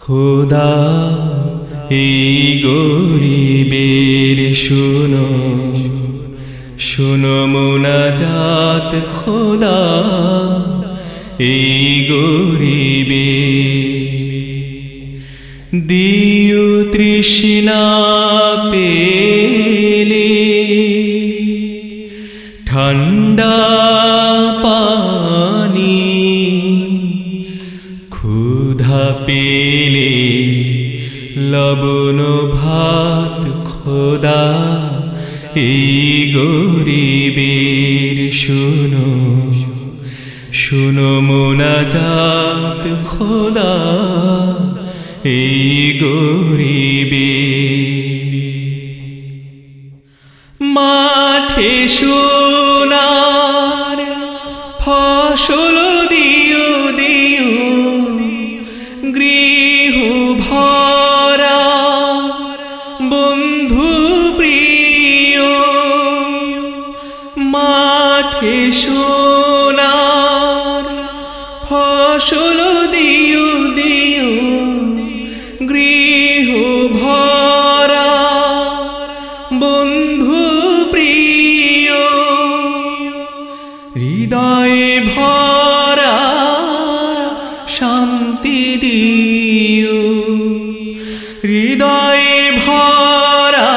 খোদা, এই গরিবের শুনো। শুনো মোনাজাত খোদা, এই গরিবে। দিও তৃষ্ণা পেলে, ঠান্ডা পানি, ক্ষুধা পেলে লবণ ভাত খোদা, এই গরিবের শুনো। শুনো মোনাজাত খোদা, এই গরিবে মাঠে সোনার ফসল দিও দিও। গৃহ মাঠে সোনার ফসল দিও দিও গৃহ ভরা বন্ধু প্রিয়, হৃদয়ে ভরা শান্তি দিও হৃদয়ে ভরা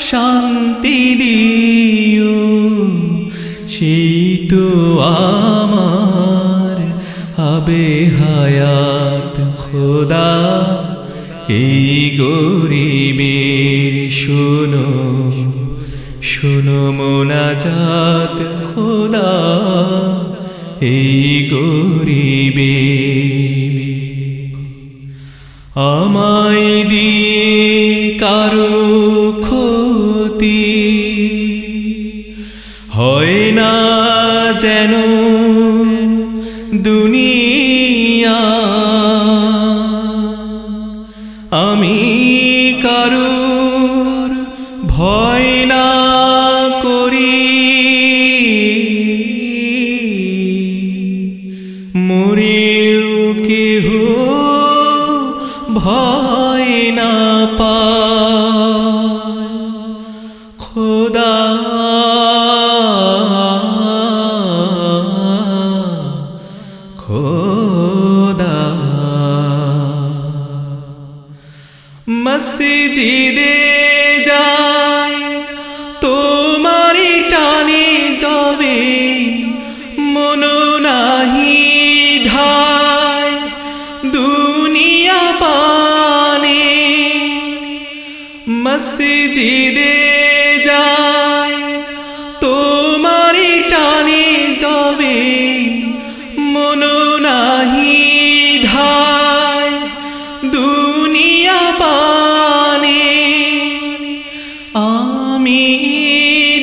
শান্তি দিও সেই আমার হবে হায়াত খোদা। এই গরিবের শুনো শুনো মোনাজাত খোদা। এই গরিবে আমায় দিয়ে কারও ক্ষতি হয় না যেন দুনিয়া। আমি কারুর ভয় না করি। মরেও কেহ ভয় না পায় মসজিদে যায়। তোমারি টানে যাবে মন নাহি ধায়। দুনিয়া পানে আমি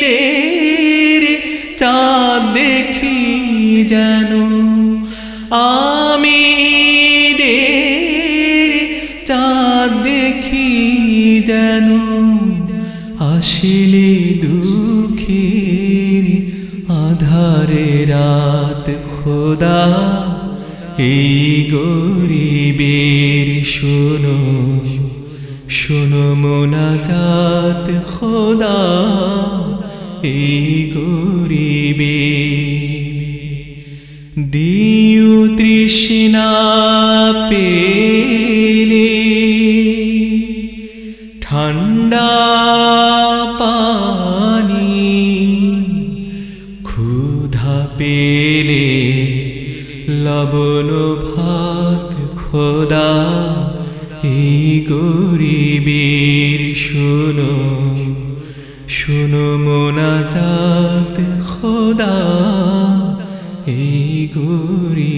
দের চাঁদ দেখি যেন। আমি দের চাঁদ দেখি যেন আসিলে দুঃখের আধারে রাত খোদা, এই গরিবের শোনো শোনো মোনাজাত খোদা, এই গরিবে দিও তৃষ্ণা পেলে ঠান্ডা পানি, ক্ষুধা পেলে লবণ ভাত খোদা। এই গরিবীর শুনো শুনো মোনাজাত খোদা। এই গরিব